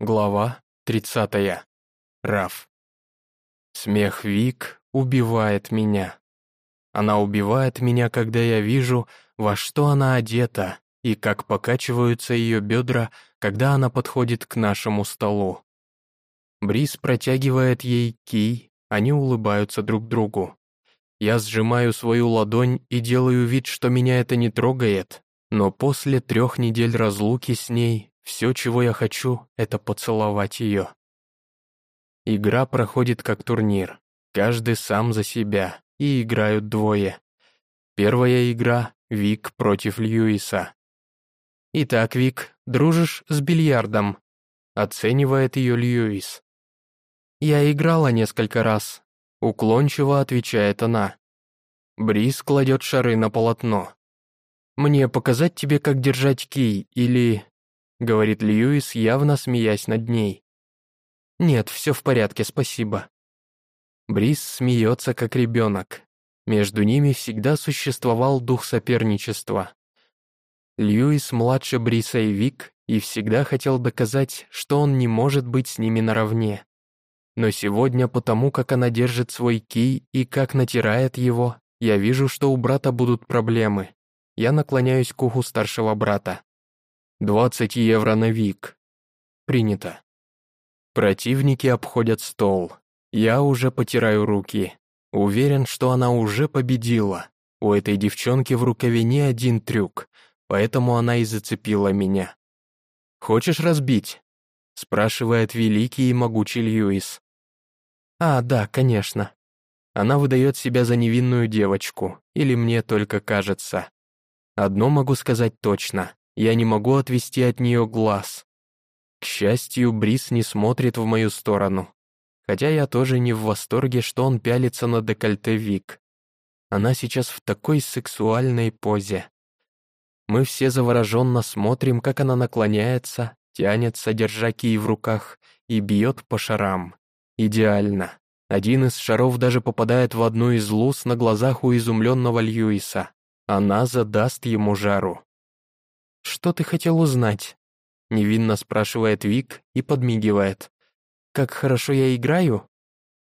Глава 30. Раф. Смех Вик убивает меня. Она убивает меня, когда я вижу, во что она одета и как покачиваются ее бедра, когда она подходит к нашему столу. Брис протягивает ей кий, они улыбаются друг другу. Я сжимаю свою ладонь и делаю вид, что меня это не трогает, но после трех недель разлуки с ней все, чего я хочу, это поцеловать ее. Игра проходит как турнир. Каждый сам за себя, и играют двое. Первая игра — Вик против Льюиса. «Итак, Вик, дружишь с бильярдом?» — оценивает ее Льюис. «Я играла несколько раз», — уклончиво отвечает она. Брис кладет шары на полотно. «Мне показать тебе, как держать кий, или — говорит Льюис, явно смеясь над ней. «Нет, все в порядке, спасибо». Брис смеется, как ребенок. Между ними всегда существовал дух соперничества. Льюис младше Бриса и Вик и всегда хотел доказать, что он не может быть с ними наравне. Но сегодня, потому как она держит свой кий и как натирает его, я вижу, что у брата будут проблемы. Я наклоняюсь к уху старшего брата. 20 евро на Вик. Принято. Противники обходят стол. Я уже потираю руки. Уверен, что она уже победила. У этой девчонки в рукаве не один трюк, поэтому она и зацепила меня. «Хочешь разбить?» — спрашивает великий и могучий Льюис. «А, да, конечно». Она выдает себя за невинную девочку, или мне только кажется. Одно могу сказать точно. Я не могу отвести от нее глаз. К счастью, Брис не смотрит в мою сторону. Хотя я тоже не в восторге, что он пялится на декольте Вик. Она сейчас в такой сексуальной позе. Мы все завороженно смотрим, как она наклоняется, тянется, держа кий в руках, и бьет по шарам. Идеально. Один из шаров даже попадает в одну из луз на глазах у изумленного Льюиса. Она задаст ему жару. «Что ты хотел узнать?» Невинно спрашивает Вик и подмигивает. «Как хорошо я играю?»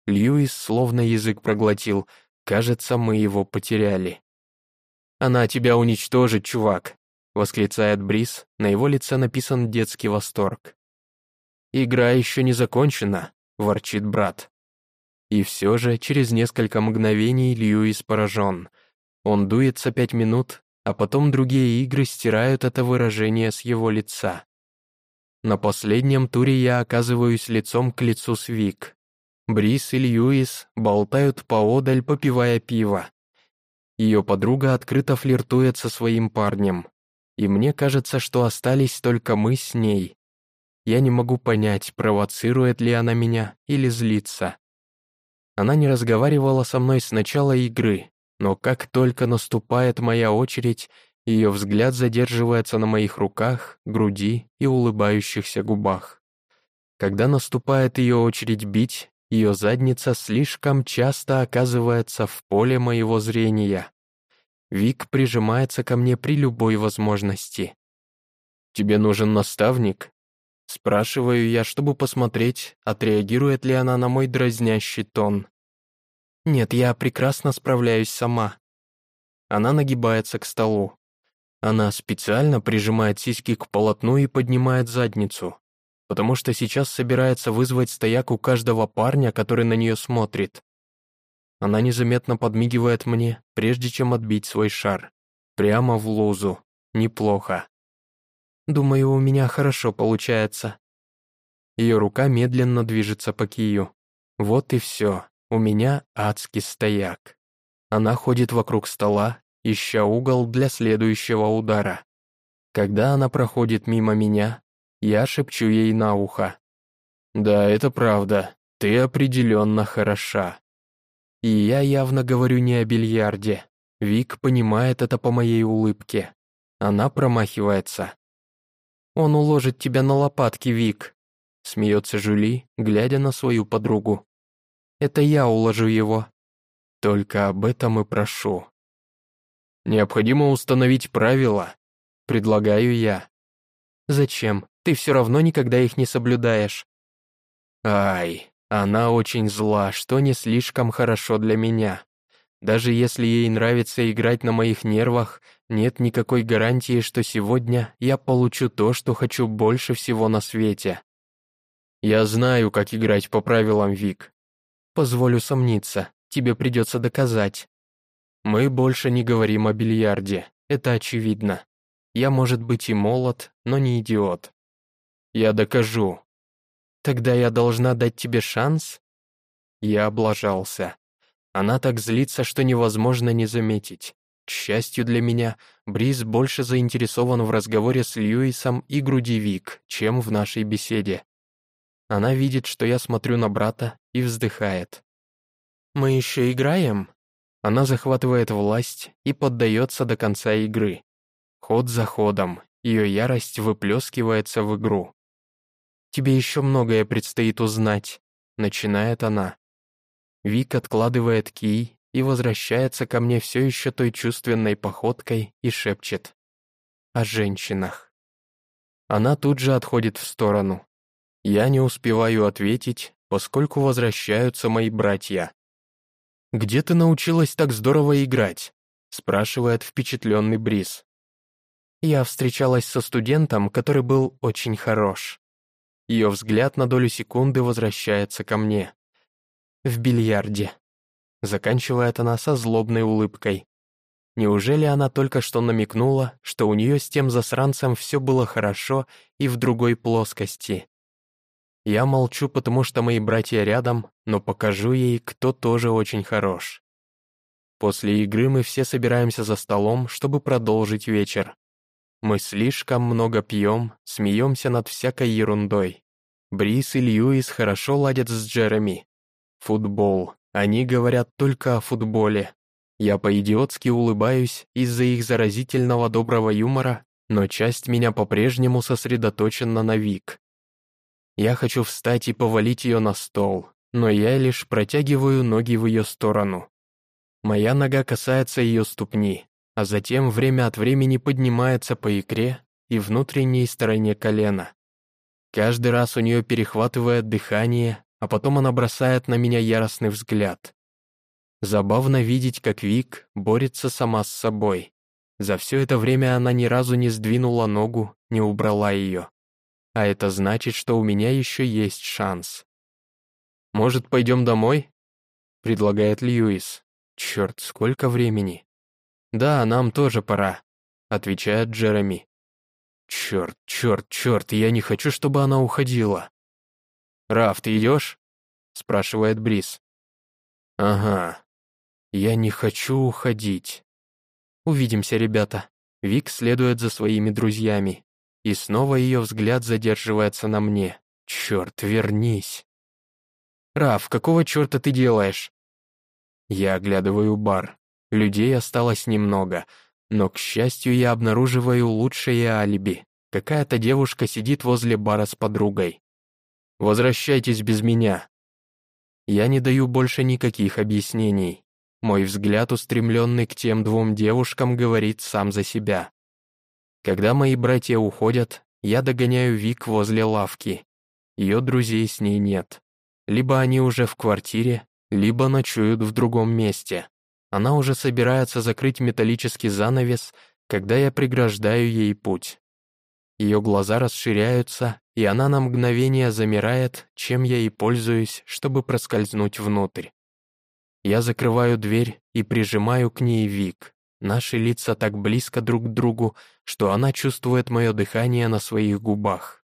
Льюис словно язык проглотил. Кажется, мы его потеряли. «Она тебя уничтожит, чувак!» восклицает Брис, на его лице написан детский восторг. «Игра еще не закончена», — ворчит брат. И все же, через несколько мгновений Льюис поражен. Он дуется пять минут, а потом другие игры стирают это выражение с его лица. На последнем туре я оказываюсь лицом к лицу с Вик. Брис и Льюис болтают поодаль, попивая пиво. Ее подруга открыто флиртует со своим парнем. И мне кажется, что остались только мы с ней. Я не могу понять, провоцирует ли она меня или злится. Она не разговаривала со мной с начала игры, но как только наступает моя очередь, ее взгляд задерживается на моих руках, груди и улыбающихся губах. Когда наступает ее очередь бить, ее задница слишком часто оказывается в поле моего зрения. Вик прижимается ко мне при любой возможности. «Тебе нужен наставник?» Спрашиваю я, чтобы посмотреть, отреагирует ли она на мой дразнящий тон. Нет, я прекрасно справляюсь сама. Она нагибается к столу. Она специально прижимает сиськи к полотну и поднимает задницу, потому что сейчас собирается вызвать стояк у каждого парня, который на нее смотрит. Она незаметно подмигивает мне, прежде чем отбить свой шар. Прямо в лузу. Неплохо. Думаю, у меня хорошо получается. Ее рука медленно движется по кию. Вот и все. У меня адский стояк. Она ходит вокруг стола, ища угол для следующего удара. Когда она проходит мимо меня, я шепчу ей на ухо. «Да, это правда, ты определенно хороша». И я явно говорю не о бильярде. Вик понимает это по моей улыбке. Она промахивается. «Он уложит тебя на лопатки, Вик», — смеется Жюли, глядя на свою подругу. Это я уложу его. Только об этом и прошу. Необходимо установить правила, предлагаю я. Зачем? Ты все равно никогда их не соблюдаешь. Ай, она очень зла, что не слишком хорошо для меня. Даже если ей нравится играть на моих нервах, нет никакой гарантии, что сегодня я получу то, что хочу больше всего на свете. Я знаю, как играть по правилам, Вик. Позволю сомниться, тебе придется доказать. Мы больше не говорим о бильярде, это очевидно. Я, может быть, и молод, но не идиот. Я докажу. Тогда я должна дать тебе шанс? Я облажался. Она так злится, что невозможно не заметить. К счастью для меня, Бриз больше заинтересован в разговоре с Льюисом и Грудевик, чем в нашей беседе. Она видит, что я смотрю на брата и вздыхает. «Мы еще играем?» Она захватывает власть и поддается до конца игры. Ход за ходом, ее ярость выплескивается в игру. «Тебе еще многое предстоит узнать», — начинает она. Вик откладывает кий и возвращается ко мне все еще той чувственной походкой и шепчет. О женщинах. Она тут же отходит в сторону. Я не успеваю ответить, поскольку возвращаются мои братья. «Где ты научилась так здорово играть?» спрашивает впечатленный Брис. Я встречалась со студентом, который был очень хорош. Ее взгляд на долю секунды возвращается ко мне в бильярде. Заканчивает она со злобной улыбкой. Неужели она только что намекнула, что у нее с тем засранцем все было хорошо и в другой плоскости? Я молчу, потому что мои братья рядом, но покажу ей, кто тоже очень хорош. После игры мы все собираемся за столом, чтобы продолжить вечер. Мы слишком много пьем, смеемся над всякой ерундой. Брис и Льюис хорошо ладят с Джереми, Футбол. Они говорят только о футболе. Я по-идиотски улыбаюсь из-за их заразительного доброго юмора, но часть меня по-прежнему сосредоточена на Вик. Я хочу встать и повалить ее на стол, но я лишь протягиваю ноги в ее сторону. Моя нога касается ее ступни, а затем время от времени поднимается по икре и внутренней стороне колена. Каждый раз у нее перехватывает дыхание, а потом она бросает на меня яростный взгляд. Забавно видеть, как Вик борется сама с собой. За все это время она ни разу не сдвинула ногу, не убрала ее. А это значит, что у меня еще есть шанс. «Может, пойдем домой?» — предлагает Льюис. «Черт, сколько времени!» «Да, нам тоже пора», — отвечает Джереми. «Черт, черт, черт, я не хочу, чтобы она уходила». «Раф, ты идешь?» — спрашивает Брис. «Ага. Я не хочу уходить». «Увидимся, ребята». Вик следует за своими друзьями. И снова ее взгляд задерживается на мне. «Черт, вернись!» «Раф, какого черта ты делаешь?» Я оглядываю бар. Людей осталось немного, но, к счастью, я обнаруживаю лучшее алиби. Какая-то девушка сидит возле бара с подругой. Возвращайтесь без меня». Я не даю больше никаких объяснений. Мой взгляд, устремленный к тем двум девушкам, говорит сам за себя. Когда мои братья уходят, я догоняю Вик возле лавки. Ее друзей с ней нет. Либо они уже в квартире, либо ночуют в другом месте. Она уже собирается закрыть металлический занавес, когда я преграждаю ей путь. Ее глаза расширяются, и она на мгновение замирает, чем я и пользуюсь, чтобы проскользнуть внутрь. Я закрываю дверь и прижимаю к ней Вик. Наши лица так близко друг к другу, что она чувствует мое дыхание на своих губах.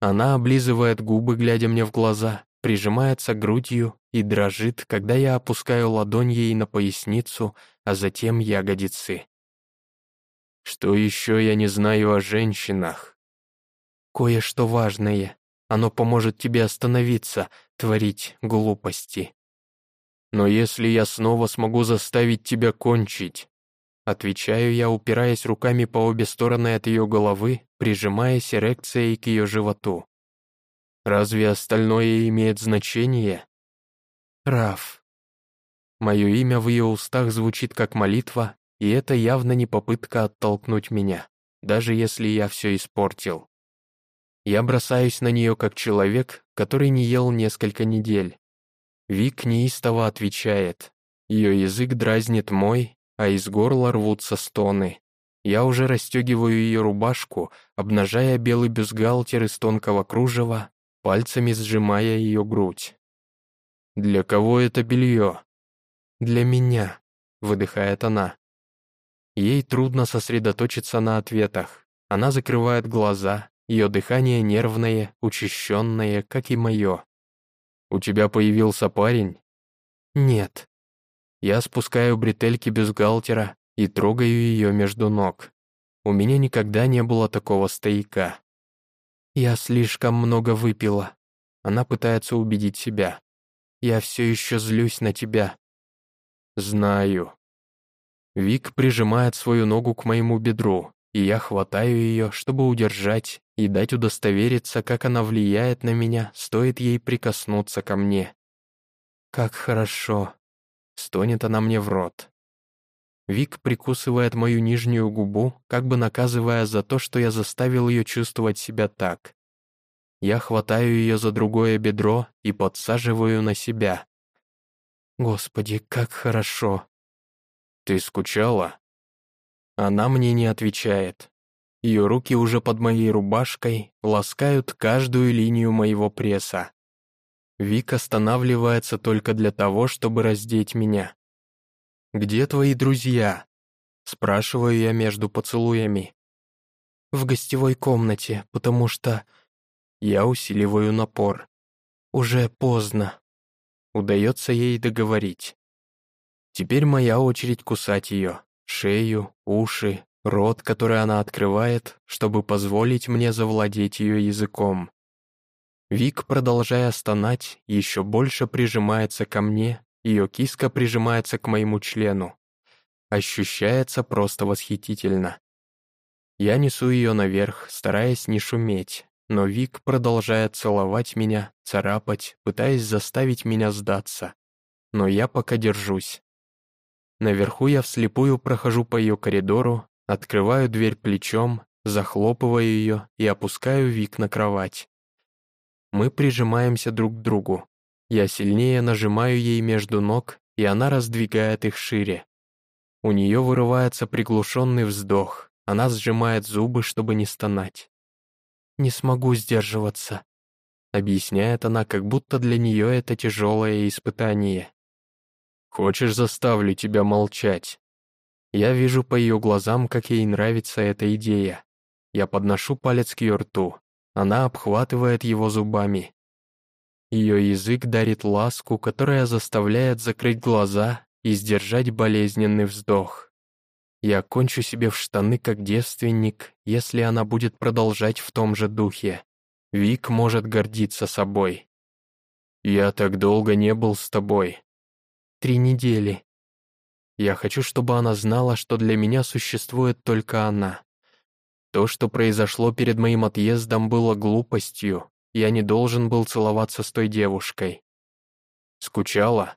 Она облизывает губы, глядя мне в глаза, прижимается грудью и дрожит, когда я опускаю ладонь ей на поясницу, а затем ягодицы. Что еще я не знаю о женщинах? Кое-что важное. Оно поможет тебе остановиться, творить глупости. Но если я снова смогу заставить тебя кончить, отвечаю я, упираясь руками по обе стороны от ее головы, прижимаясь эрекцией к ее животу. Разве остальное имеет значение? Раф. Мое имя в ее устах звучит как молитва, и это явно не попытка оттолкнуть меня. даже если я все испортил. Я бросаюсь на нее как человек, который не ел несколько недель. Вик неистово отвечает. Ее язык дразнит мой, а из горла рвутся стоны. Я уже расстегиваю ее рубашку, обнажая белый бюстгальтер из тонкого кружева, пальцами сжимая ее грудь. «Для кого это белье?» «Для меня», — выдыхает она. Ей трудно сосредоточиться на ответах. Она закрывает глаза, ее дыхание нервное, учащенное, как и мое. «У тебя появился парень?» «Нет». Я спускаю бретельки бюстгальтера и трогаю ее между ног. У меня никогда не было такого стояка. «Я слишком много выпила». Она пытается убедить себя. «Я все еще злюсь на тебя». «Знаю». Вик прижимает свою ногу к моему бедру, и я хватаю ее, чтобы удержать и дать удостовериться, как она влияет на меня, стоит ей прикоснуться ко мне. «Как хорошо!» — стонет она мне в рот. Вик прикусывает мою нижнюю губу, как бы наказывая за то, что я заставил ее чувствовать себя так. Я хватаю ее за другое бедро и подсаживаю на себя. Господи, как хорошо. Ты скучала? Она мне не отвечает. Ее руки уже под моей рубашкой ласкают каждую линию моего пресса. Вик останавливается только для того, чтобы раздеть меня. «Где твои друзья?» Спрашиваю я между поцелуями. «В гостевой комнате, потому что...» Я усиливаю напор. «Уже поздно». Удается ей договорить. Теперь моя очередь кусать ее. Шею, уши, рот, который она открывает, чтобы позволить мне завладеть ее языком. Вик, продолжая стонать, еще больше прижимается ко мне, ее киска прижимается к моему члену. Ощущается просто восхитительно. Я несу ее наверх, стараясь не шуметь, но Вик продолжает целовать меня, царапать, пытаясь заставить меня сдаться. Но я пока держусь. Наверху я вслепую прохожу по ее коридору, открываю дверь плечом, захлопываю ее и опускаю Вик на кровать. Мы прижимаемся друг к другу. Я сильнее нажимаю ей между ног, и она раздвигает их шире. У нее вырывается приглушенный вздох, она сжимает зубы, чтобы не стонать. «Не смогу сдерживаться», — объясняет она, как будто для нее это тяжелое испытание. Хочешь, заставлю тебя молчать?» Я вижу по ее глазам, как ей нравится эта идея. Я подношу палец к ее рту. Она обхватывает его зубами. Ее язык дарит ласку, которая заставляет закрыть глаза и сдержать болезненный вздох. Я кончу себе в штаны как девственник, если она будет продолжать в том же духе. Вик может гордиться собой. «Я так долго не был с тобой», три недели. Я хочу, чтобы она знала, что для меня существует только она. То, что произошло перед моим отъездом, было глупостью. Я не должен был целоваться с той девушкой. Скучала?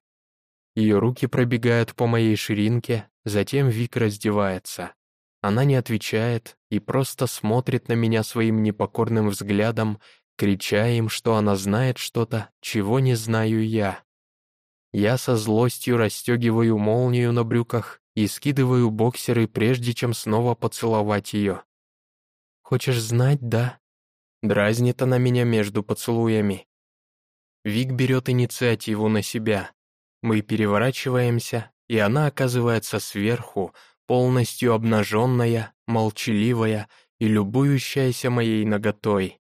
Ее руки пробегают по моей ширинке, затем Вик раздевается. Она не отвечает и просто смотрит на меня своим непокорным взглядом, крича им, что она знает что-то, чего не знаю я. Я со злостью расстегиваю молнию на брюках и скидываю боксеры, прежде чем снова поцеловать ее. «Хочешь знать, да?» Дразнит она меня между поцелуями. Вик берет инициативу на себя. Мы переворачиваемся, и она оказывается сверху, полностью обнаженная, молчаливая и любующаяся моей ноготой.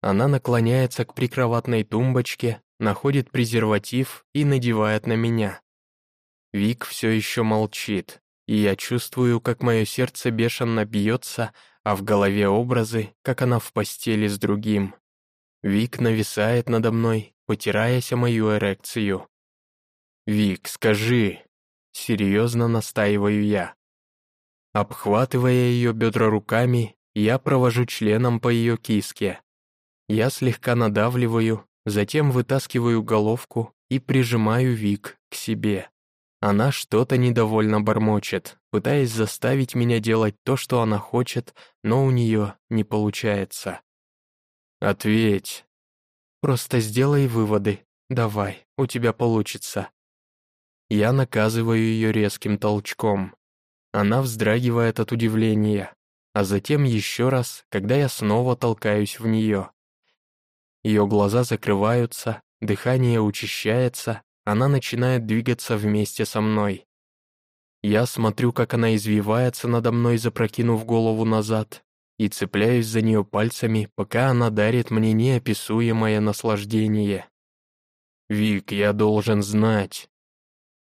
Она наклоняется к прикроватной тумбочке, находит презерватив и надевает на меня. Вик все еще молчит, и я чувствую, как мое сердце бешено бьется, а в голове образы, как она в постели с другим. Вик нависает надо мной, потираясь о мою эрекцию. «Вик, скажи!» — серьезно настаиваю я. Обхватывая ее бедра руками, я провожу членом по ее киске. Я слегка надавливаю, Затем вытаскиваю головку и прижимаю Вик к себе. Она что-то недовольно бормочет, пытаясь заставить меня делать то, что она хочет, но у нее не получается. «Ответь». «Просто сделай выводы. Давай, у тебя получится». Я наказываю ее резким толчком. Она вздрагивает от удивления, а затем еще раз, когда я снова толкаюсь в нее. Ее глаза закрываются, дыхание учащается, она начинает двигаться вместе со мной. Я смотрю, как она извивается надо мной, запрокинув голову назад, и цепляюсь за нее пальцами, пока она дарит мне неописуемое наслаждение. «Вик, я должен знать».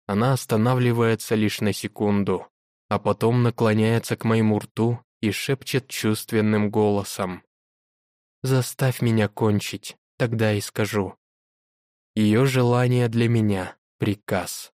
Она останавливается лишь на секунду, а потом наклоняется к моему рту и шепчет чувственным голосом. «Заставь меня кончить, тогда и скажу». Ее желание для меня — приказ.